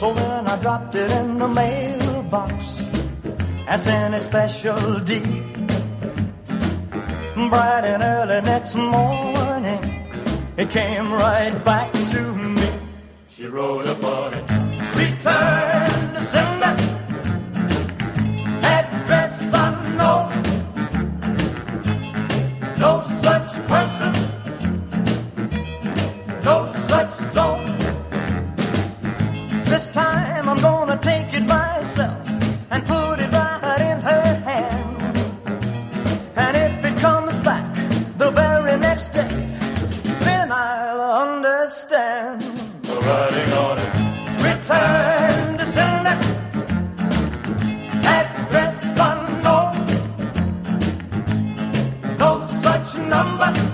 So then I dropped it in the mailbox as in a special deed. Bright and early next morning, it came right back to me. She wrote upon it, return to sender, address unknown. No such person, no such zone. Understand. The writing on it. Return to sender. Address unknown. No such number.